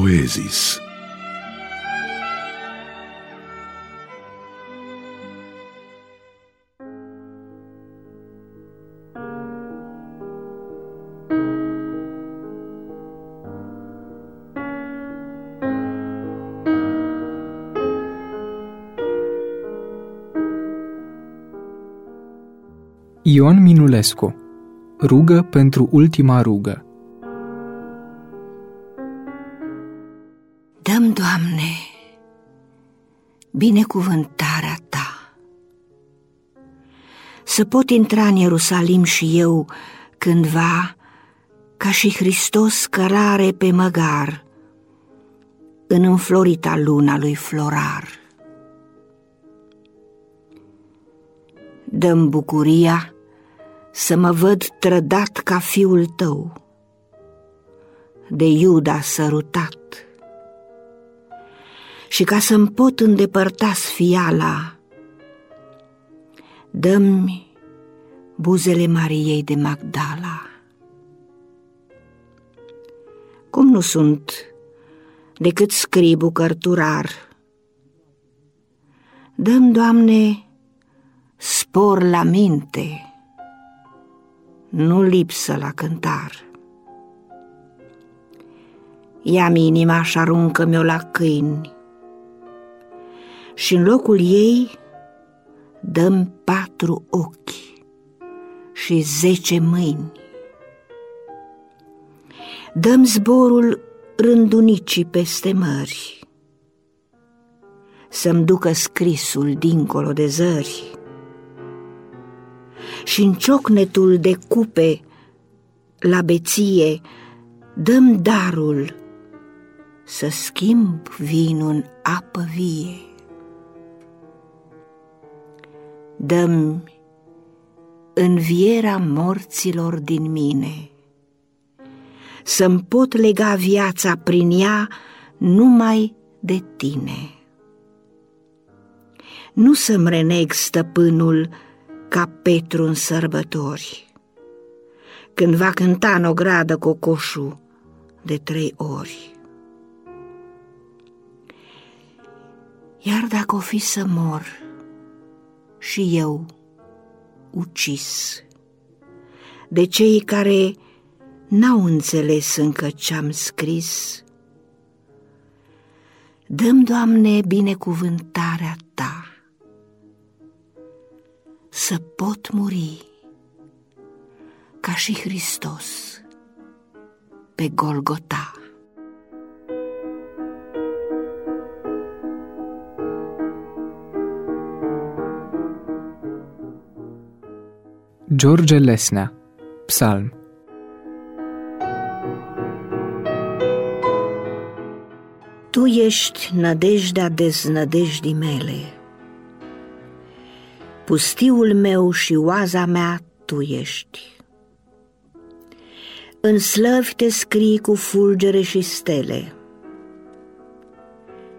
poezis. Ion Minulescu Rugă pentru ultima rugă Dăm, Doamne, binecuvântarea Ta. Să pot intra în Ierusalim și eu cândva, ca și Hristos cărare pe măgar, în înflorita luna lui Florar. Dăm bucuria să mă văd trădat ca fiul tău, de Iuda sărutat, și ca să-mi pot îndepărta sfiala, dă-mi buzele Mariei de Magdala. Cum nu sunt decât scribu cărturar, dăm, Doamne, spor la minte, nu lipsă la cântar. Ia-mi inima și aruncă-mi-o la câini și în locul ei dăm patru ochi și zece mâini. Dăm zborul rândunicii peste mări, să-mi ducă scrisul dincolo de zări și în ciocnetul de cupe la beție dăm darul să schimb vinul în apă vie. Dăm învierea morților din mine, să-mi pot lega viața prin ea numai de tine. Nu să-mi reneg stăpânul ca Petru în sărbători, când va cânta în ogradă cocoșul de trei ori. Iar dacă o fi să mor și eu ucis de cei care n-au înțeles încă ce-am scris, dăm, Doamne, binecuvântarea Ta să pot muri ca și Hristos pe Golgota. George Lesnea Psalm Tu ești nădejdea deznădejdii mele, pustiul meu și oaza mea tu ești. În slăvi te scrii cu fulgere și stele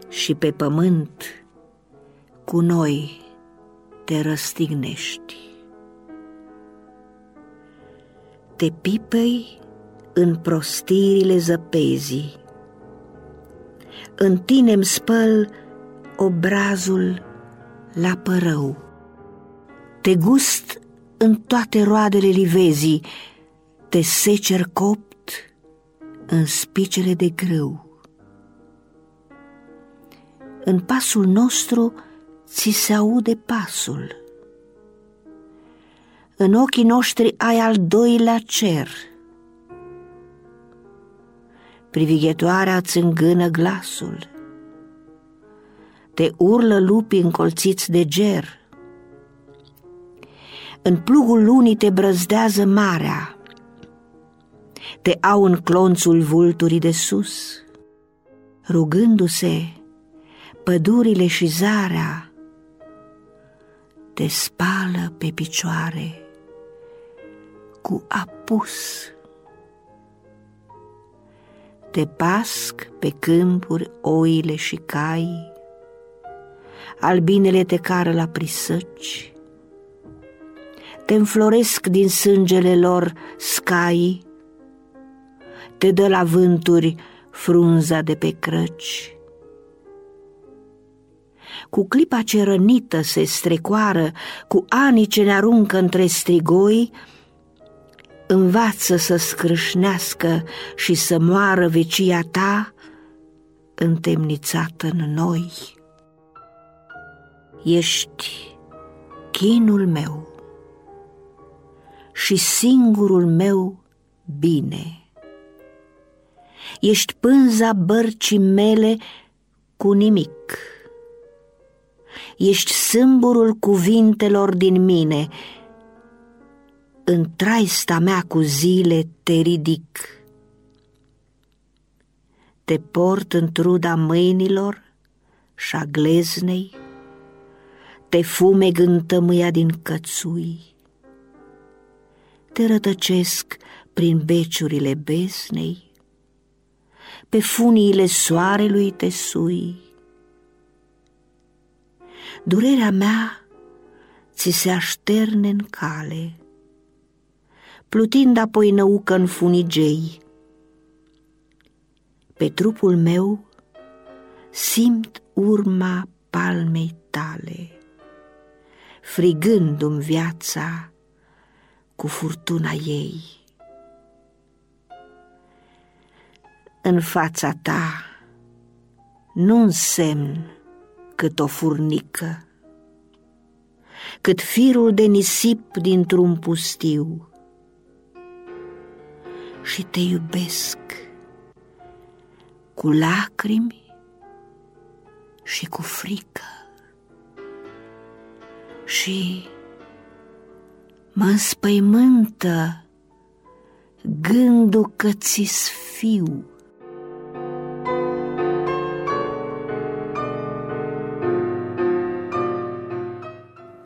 și pe pământ cu noi te răstignești. Te pipăi în prostirile zăpezii, în tine-mi spăl obrazul la părău te gust în toate roadele livezii, te secer copt în spicele de grâu. În pasul nostru ți se aude pasul. În ochii noștri ai al doilea cer. Privighetoarea îți îngână glasul. Te urlă lupii încolțiți de ger – în plugul lunii te brăzdează marea, te au în clonțul vulturii de sus, rugându-se pădurile și zarea, te spală pe picioare cu apus. Te pasc pe câmpuri oile și cai, albinele te cară la prisăci, te înfloresc din sângele lor scai, te dă la vânturi frunza de pe crăci. Cu clipa ce rănită se strecoară, cu anii ce ne aruncă între strigoi, învață să scrâșnească și să moară vecia ta, întemnițată în noi. Ești chinul meu și singurul meu bine. Ești pânza bărcii mele cu nimic. Ești sâmburul cuvintelor din mine. În traista mea cu zile te ridic. Te port în truda mâinilor și a gleznei, te fume gântămâia din cățui te rătăcesc prin beciurile besnei, pe funiile soarelui te sui. Durerea mea ți se așterne în cale, plutind apoi năucă în funigei. Pe trupul meu simt urma palmei tale, frigându-mi viața cu furtuna ei. În fața ta nu însemn cât o furnică, cât firul de nisip dintr-un pustiu. Și te iubesc cu lacrimi și cu frică și mă înspăimântă gândul că ți fiu.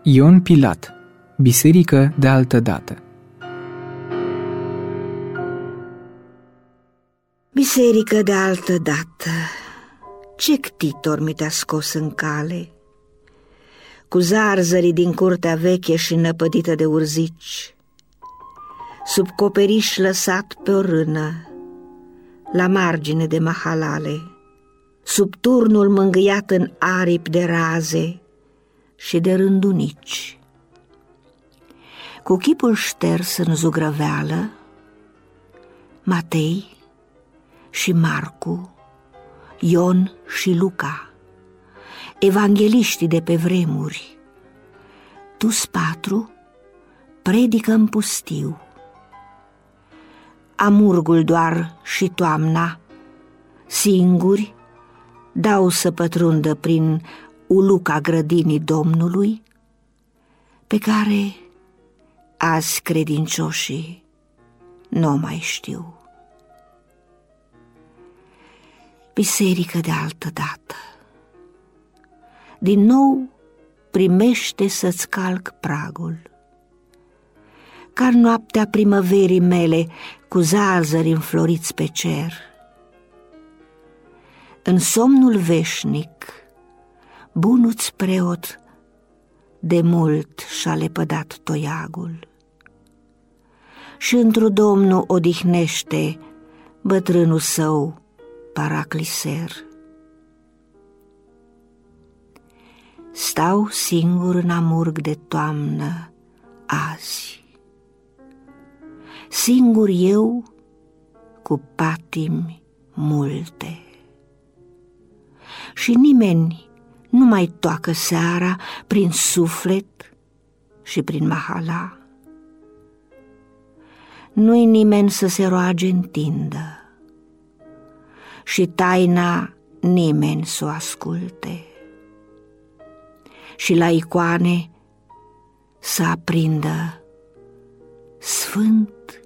Ion Pilat, Biserică de altă dată Biserică de altă dată, ce ctitor mi te-a scos în cale? cu zarzării din curtea veche și năpădită de urzici, sub coperiș lăsat pe o rână, la margine de mahalale, sub turnul mângâiat în aripi de raze și de rândunici. Cu chipul șters în zugrăveală, Matei și Marcu, Ion și Luca, evangeliștii de pe vremuri. Tu, patru, predică în pustiu. Amurgul doar și toamna, singuri, dau să pătrundă prin uluca grădinii Domnului, pe care azi credincioșii nu mai știu. Biserică de altă dată din nou primește să-ți calc pragul. Ca noaptea primăverii mele cu zarzări înfloriți pe cer. În somnul veșnic, bunuți preot de mult și-a lepădat toiagul. Și într-o domnul odihnește bătrânul său paracliser. Stau singur în amurg de toamnă azi. Singur eu cu patimi multe. Și nimeni nu mai toacă seara prin suflet și prin mahala. Nu-i nimeni să se roage întindă și taina nimeni să o asculte și la icoane să aprindă sfânt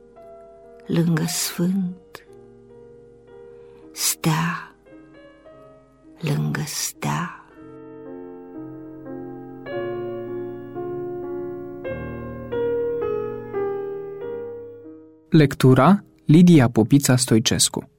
lângă sfânt, stea lângă stea. Lectura Lidia Popița Stoicescu